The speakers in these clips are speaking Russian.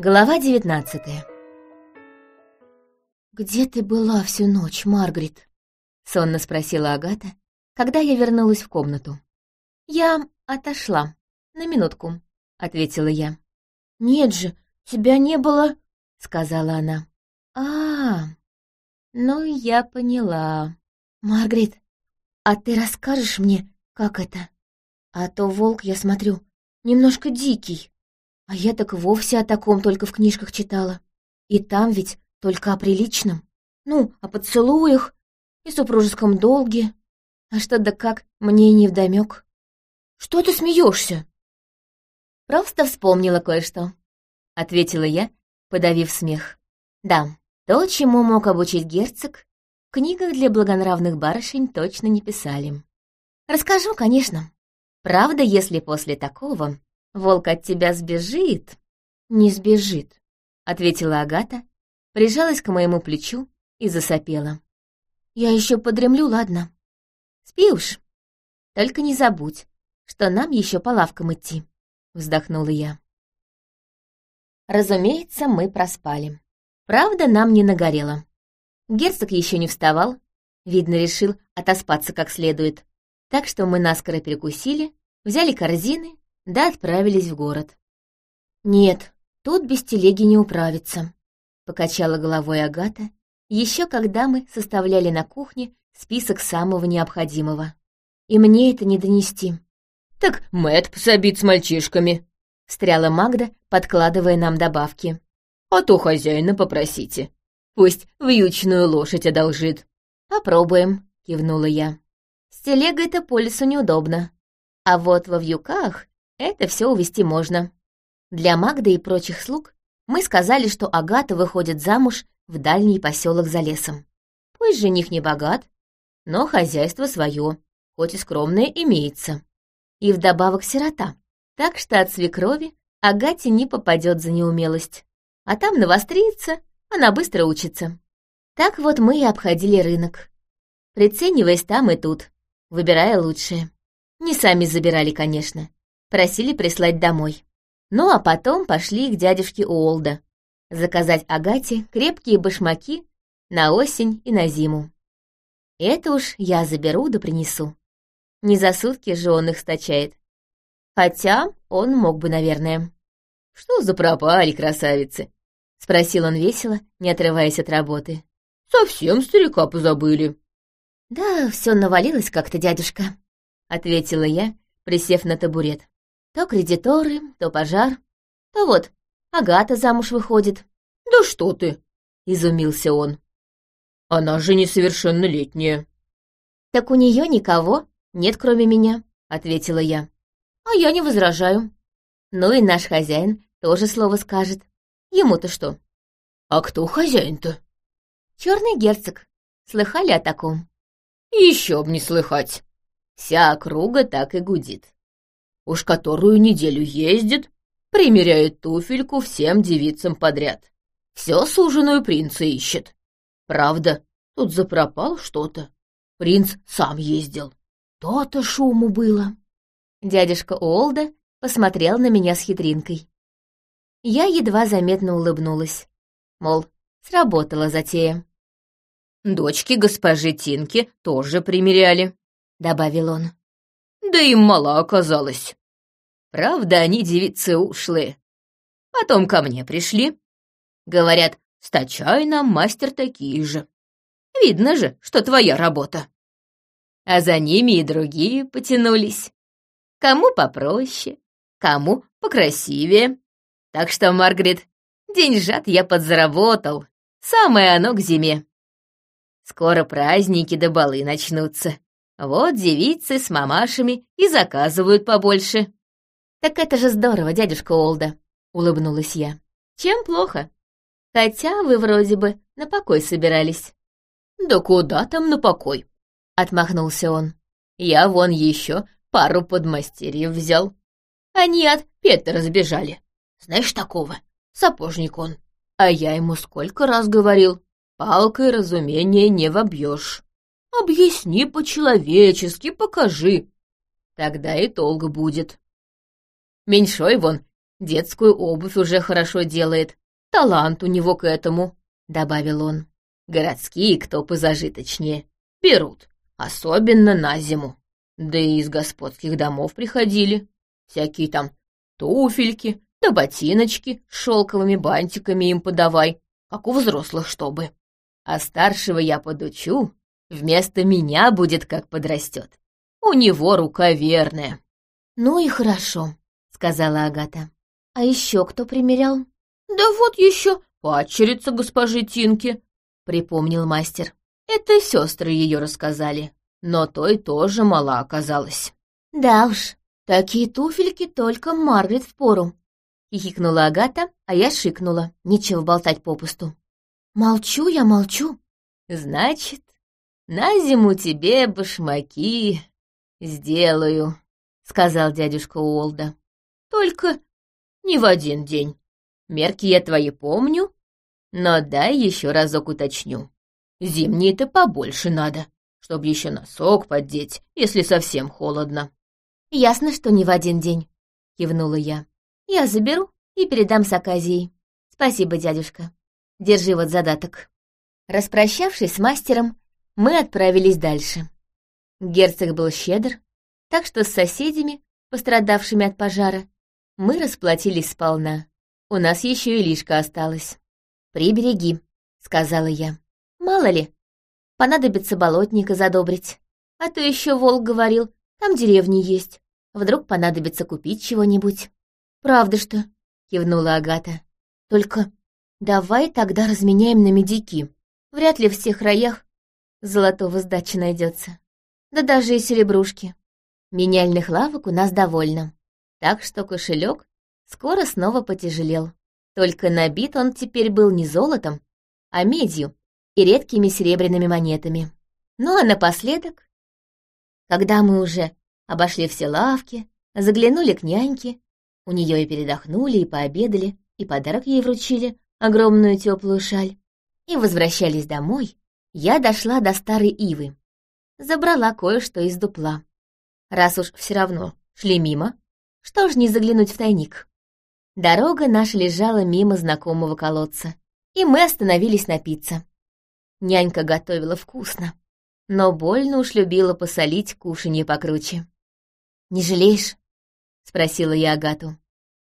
Глава девятнадцатая «Где ты была всю ночь, Маргарет?» — сонно спросила Агата, когда я вернулась в комнату. «Я отошла. На минутку», — ответила я. «Нет же, тебя не было...» — сказала она. а, ну я поняла. Маргарет, а ты расскажешь мне, как это? А то волк, я смотрю, немножко дикий. А я так вовсе о таком только в книжках читала. И там ведь только о приличном. Ну, о поцелуях и супружеском долге. А что да как, мне не вдомек. Что ты смеешься? Просто вспомнила кое-что, — ответила я, подавив смех. Да, то, чему мог обучить герцог, в книгах для благонравных барышень точно не писали. Расскажу, конечно. Правда, если после такого волк от тебя сбежит?» «Не сбежит», — ответила Агата, прижалась к моему плечу и засопела. «Я еще подремлю, ладно?» «Спи уж. Только не забудь, что нам еще по лавкам идти», — вздохнула я. Разумеется, мы проспали. Правда, нам не нагорело. Герцог еще не вставал, видно, решил отоспаться как следует. Так что мы наскоро перекусили, взяли корзины да отправились в город. «Нет, тут без телеги не управиться», — покачала головой Агата, еще когда мы составляли на кухне список самого необходимого. И мне это не донести. «Так Мэтт пособит с мальчишками», — встряла Магда, подкладывая нам добавки. «А то хозяина попросите. Пусть вьючную лошадь одолжит». «Попробуем», — кивнула я. «С телегой-то по лесу неудобно. А вот во вьюках это все увести можно. Для Магды и прочих слуг мы сказали, что Агата выходит замуж в дальний поселок за лесом. Пусть жених не богат, но хозяйство свое, хоть и скромное, имеется. И вдобавок сирота, так что от свекрови Агате не попадет за неумелость. А там навострится, она быстро учится. Так вот мы и обходили рынок, прицениваясь там и тут, выбирая лучшее. Не сами забирали, конечно, просили прислать домой. Ну а потом пошли к дядюшке Уолда, заказать Агате крепкие башмаки на осень и на зиму. Это уж я заберу да принесу. Не за сутки же он их стачает. Хотя он мог бы, наверное. «Что за пропали, красавицы?» — спросил он весело, не отрываясь от работы. «Совсем старика позабыли». «Да, все навалилось как-то, дядюшка», — ответила я, присев на табурет. То кредиторы, то пожар, то вот Агата замуж выходит. «Да что ты!» — изумился он. «Она же несовершеннолетняя». «Так у нее никого нет, кроме меня», — ответила я. «А я не возражаю. Ну и наш хозяин тоже слово скажет. Ему-то что?» «А кто хозяин-то?» «Черный герцог. Слыхали о таком?» «Еще б не слыхать. Вся округа так и гудит. Уж которую неделю ездит, примеряет туфельку всем девицам подряд. Все суженую принца ищет. Правда, тут запропал что-то. Принц сам ездил. То-то шуму было. Дядюшка Олда посмотрел на меня с хитринкой. Я едва заметно улыбнулась. Мол, сработала затея. «Дочки госпожи Тинки тоже примеряли», — добавил он. «Да им мало оказалось. Правда, они девицы ушлые. Потом ко мне пришли. Говорят, стачай нам, мастер, такие же. Видно же, что твоя работа. А за ними и другие потянулись. Кому попроще, кому покрасивее. Так что, Маргарет, деньжат я подзаработал. Самое оно к зиме. Скоро праздники да балы начнутся. Вот девицы с мамашами и заказывают побольше. «Так это же здорово, дядюшка Олда», — улыбнулась я. «Чем плохо? Хотя вы вроде бы на покой собирались». «Да куда там на покой?» — отмахнулся он. «Я вон еще пару подмастерьев взял. Они от Петра сбежали. Знаешь такого? Сапожник он. А я ему сколько раз говорил, палкой разумения не вобьешь. Объясни по-человечески, покажи. Тогда и толк будет». Меньшой вон детскую обувь уже хорошо делает. Талант у него к этому», — добавил он. «Городские, кто позажиточнее, берут, особенно на зиму. Да и из господских домов приходили. Всякие там туфельки, да ботиночки с шелковыми бантиками им подавай, как у взрослых, чтобы. А старшего я подучу, вместо меня будет, как подрастет. У него рука верная. «Ну и хорошо», — сказала Агата. «А еще кто примерял?» «Да вот еще падчерица госпожи Тинки», — припомнил мастер. «Это сестры ее рассказали, но той тоже мала оказалась». «Да уж, такие туфельки только Маргарет впору», — хихикнула Агата, а я шикнула. Нечего болтать попусту. «Молчу я, молчу». «Значит, на зиму тебе башмаки сделаю», — сказал дядюшка Уолда. «Только не в один день. Мерки я твои помню, но дай еще разок уточню. Зимние-то побольше надо, чтобы еще носок поддеть, если совсем холодно. Ясно, что не в один день, кивнула я. Я заберу и передам с Аказией. Спасибо, дядюшка. Держи вот задаток. Распрощавшись с мастером, мы отправились дальше. Герцог был щедр, так что с соседями, пострадавшими от пожара, мы расплатились сполна. У нас еще и лишка осталась. «Прибереги», — сказала я. «Мало ли, понадобится болотника задобрить. А то еще волк говорил, там деревни есть. Вдруг понадобится купить чего-нибудь». «Правда что?» — кивнула Агата. «Только давай тогда разменяем на медики. Вряд ли в всех раях золотого сдачи найдется. Да даже и серебрушки. Меняльных лавок у нас довольно. Так что кошелек скоро снова потяжелел. Только набит он теперь был не золотом, а медью и редкими серебряными монетами. Ну а напоследок, когда мы уже обошли все лавки, заглянули к няньке, у нее и передохнули, и пообедали, и подарок ей вручили, огромную теплую шаль, и возвращались домой, я дошла до старой ивы. Забрала кое-что из дупла. Раз уж все равно шли мимо, что ж не заглянуть в тайник. Дорога наша лежала мимо знакомого колодца, и мы остановились напиться. Нянька готовила вкусно, но больно уж любила посолить кушанье покруче. «Не жалеешь?» — спросила я Агату.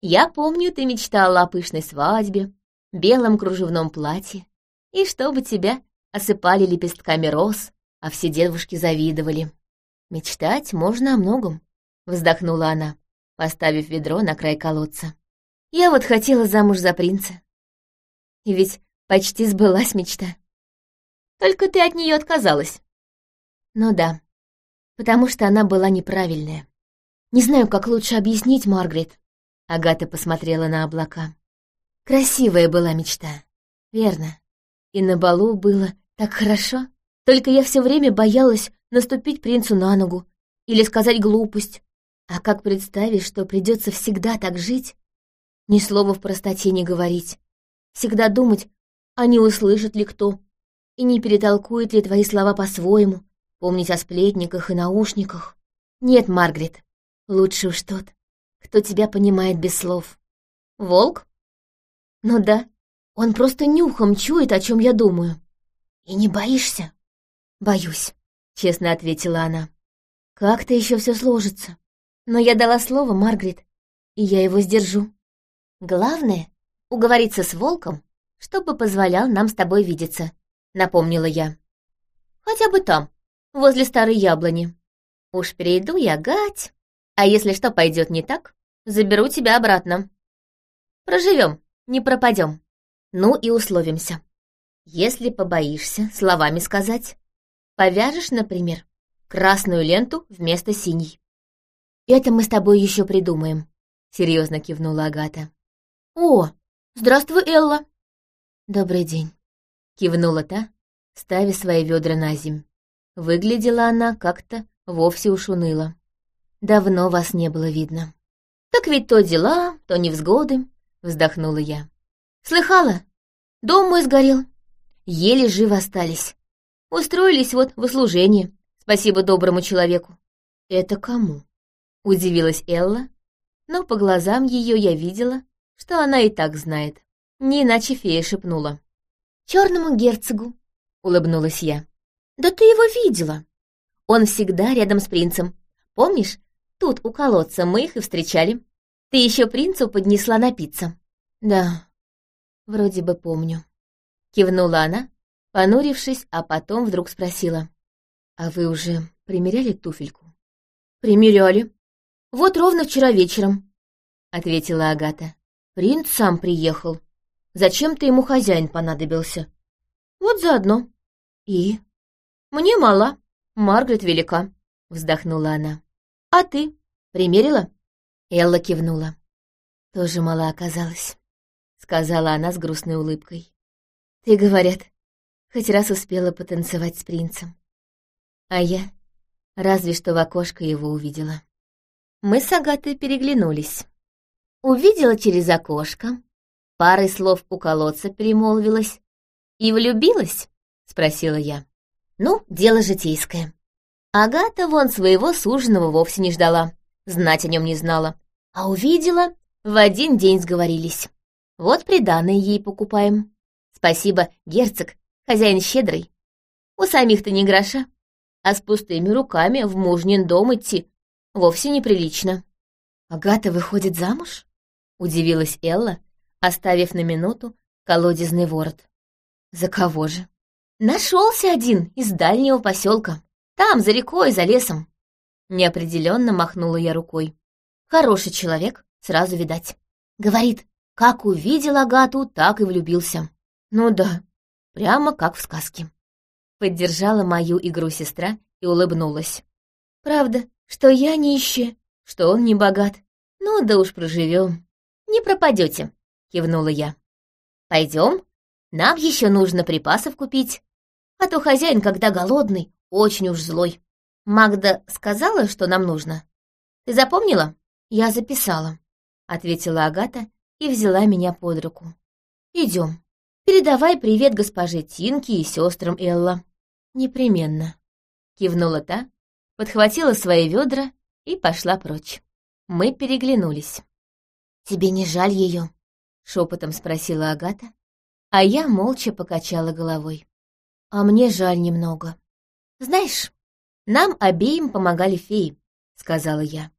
«Я помню, ты мечтала о пышной свадьбе, белом кружевном платье, и чтобы тебя осыпали лепестками роз, а все девушки завидовали. Мечтать можно о многом», — вздохнула она, поставив ведро на край колодца. Я вот хотела замуж за принца. И ведь почти сбылась мечта. Только ты от нее отказалась. Ну да, потому что она была неправильная. Не знаю, как лучше объяснить, Маргарет. Агата посмотрела на облака. Красивая была мечта, верно. И на балу было так хорошо. Только я все время боялась наступить принцу на ногу или сказать глупость. А как представить, что придется всегда так жить, ни слова в простоте не говорить. Всегда думать, а не услышит ли кто, и не перетолкует ли твои слова по-своему, помнить о сплетниках и наушниках. Нет, Маргарет, лучше уж тот, кто тебя понимает без слов. Волк? Ну да, он просто нюхом чует, о чем я думаю. И не боишься? Боюсь, честно ответила она. Как-то еще все сложится. Но я дала слово, Маргарет, и я его сдержу. Главное — уговориться с волком, чтобы позволял нам с тобой видеться, — напомнила я. Хотя бы там, возле старой яблони. Уж перейду я гать, а если что пойдет не так, заберу тебя обратно. Проживем, не пропадем. Ну и условимся. Если побоишься словами сказать, повяжешь, например, красную ленту вместо синей. Это мы с тобой еще придумаем, — серьезно кивнула Агата. «О, здравствуй, Элла!» «Добрый день», — кивнула та, ставя свои ведра на земь. Выглядела она как-то вовсе уж уныло. Давно вас не было видно. «Так ведь то дела, то невзгоды», — вздохнула я. «Слыхала? Дом мой сгорел. Еле живы остались. Устроились вот в услужение, спасибо доброму человеку». «Это кому?» — удивилась Элла, но по глазам ее я видела, что она и так знает. Не иначе фея шепнула. «Черному герцогу», — улыбнулась я. «Да ты его видела. Он всегда рядом с принцем. Помнишь, тут у колодца мы их и встречали. Ты еще принцу поднесла напиться». «Да, вроде бы помню». Кивнула она, понурившись, а потом вдруг спросила. «А вы уже примеряли туфельку?» «Примеряли. Вот ровно вчера вечером», — ответила Агата. «Принц сам приехал. Зачем-то ему хозяин понадобился. Вот заодно. И? Мне мала, Маргарет велика», — вздохнула она. «А ты? Примерила?» Элла кивнула. «Тоже мала оказалась», — сказала она с грустной улыбкой. «Ты, говорят, хоть раз успела потанцевать с принцем. А я разве что в окошко его увидела. Мы с Агатой переглянулись. Увидела через окошко, парой слов у колодца перемолвилась. «И влюбилась?» — спросила я. «Ну, дело житейское. Агата вон своего суженого вовсе не ждала, знать о нем не знала. А увидела, в один день сговорились. Вот приданное ей покупаем. Спасибо, герцог, хозяин щедрый. У самих-то не гроша, а с пустыми руками в мужнин дом идти вовсе неприлично. «Агата выходит замуж?» — удивилась Элла, оставив на минуту колодезный ворот. «За кого же?» Нашелся один из дальнего поселка. Там, за рекой, за лесом. Неопределенно махнула я рукой. Хороший человек, сразу видать. Говорит, как увидел Агату, так и влюбился. Ну да, прямо как в сказке. Поддержала мою игру сестра и улыбнулась. Правда, что я нищая, что он не богат. Ну да уж проживем. Не пропадете, кивнула я. Пойдем, нам еще нужно припасов купить. А то хозяин, когда голодный, очень уж злой. Магда сказала, что нам нужно. Ты запомнила? Я записала, ответила Агата и взяла меня под руку. Идем. Передавай привет госпоже Тинке и сестрам Элла. «Непременно», — кивнула та, подхватила свои ведра и пошла прочь. Мы переглянулись. «Тебе не жаль ее?» — шепотом спросила Агата, а я молча покачала головой. «А мне жаль немного. Знаешь, нам обеим помогали феи», — сказала я.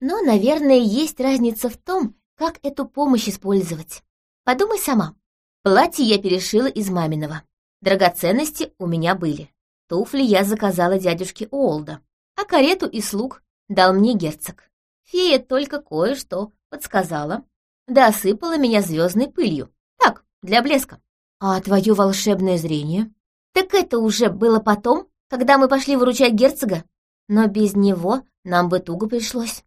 «Но, наверное, есть разница в том, как эту помощь использовать. Подумай сама. Платье я перешила из маминого. Драгоценности у меня были. Туфли я заказала дядюшке Уолда, а карету и слуг дал мне герцог. Фея только кое-что подсказала, да осыпала меня звездной пылью. Так, для блеска. А твое волшебное зрение? Так это уже было потом, когда мы пошли выручать герцога, но без него нам бы туго пришлось.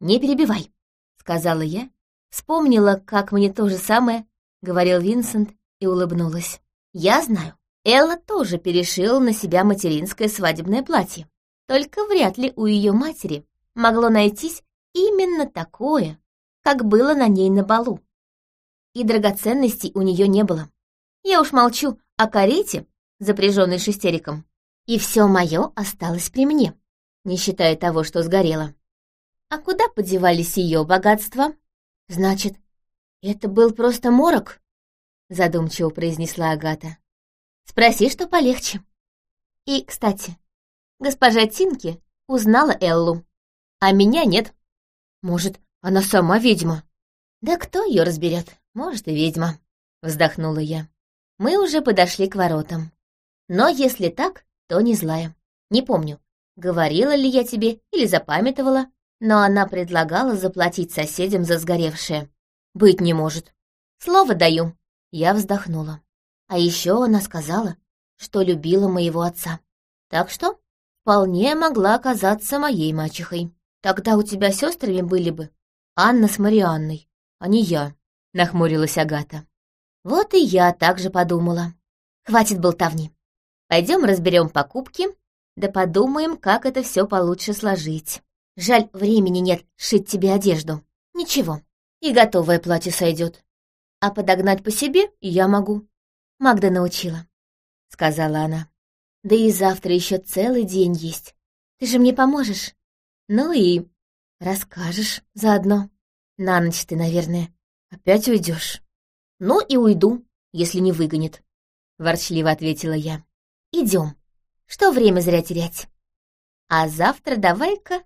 Не перебивай, сказала я, вспомнила, как мне то же самое говорил Винсент и улыбнулась. Я знаю, Элла тоже перешила на себя материнское свадебное платье. Только вряд ли у ее матери могло найтись именно такое, как было на ней на балу. И драгоценностей у нее не было. Я уж молчу о карете, запряженной шестериком. И все мое осталось при мне, не считая того, что сгорело. А куда подевались ее богатства? Значит, это был просто морок? Задумчиво произнесла Агата. Спроси, что полегче. И, кстати, госпожа Тинки узнала Эллу, а меня нет. Может, она сама ведьма? Да кто ее разберет? Может, и ведьма, вздохнула я. Мы уже подошли к воротам. Но если так, то не злая. Не помню, говорила ли я тебе или запамятовала, но она предлагала заплатить соседям за сгоревшее. Быть не может. Слово даю. Я вздохнула. А еще она сказала, что любила моего отца. Так что вполне могла оказаться моей мачехой. Тогда у тебя сестрами были бы Анна с Марианной, а не я, — нахмурилась Агата. Вот и я так же подумала. Хватит болтовни. Пойдем разберем покупки, да подумаем, как это все получше сложить. Жаль, времени нет шить тебе одежду. Ничего, и готовое платье сойдет. А подогнать по себе я могу. Магда научила, — сказала она. Да и завтра еще целый день есть. Ты же мне поможешь. Ну и расскажешь заодно. На ночь ты, наверное, опять уйдешь. Ну и уйду, если не выгонит, — ворчливо ответила я. Идем. Что время зря терять? А завтра давай-ка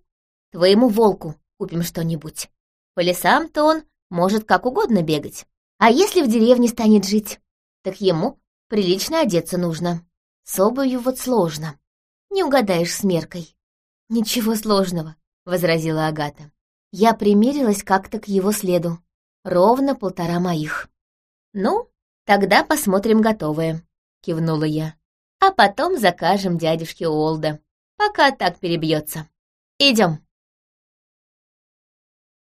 твоему волку купим что-нибудь. По лесам-то он может как угодно бегать. А если в деревне станет жить, так ему прилично одеться нужно. С обувью вот сложно. Не угадаешь с меркой. Ничего сложного, — возразила Агата. Я примерилась как-то к его следу. Ровно полтора моих. «Ну, тогда посмотрим готовое», — кивнула я. «А потом закажем дядюшке Олда, пока так перебьется. Идем.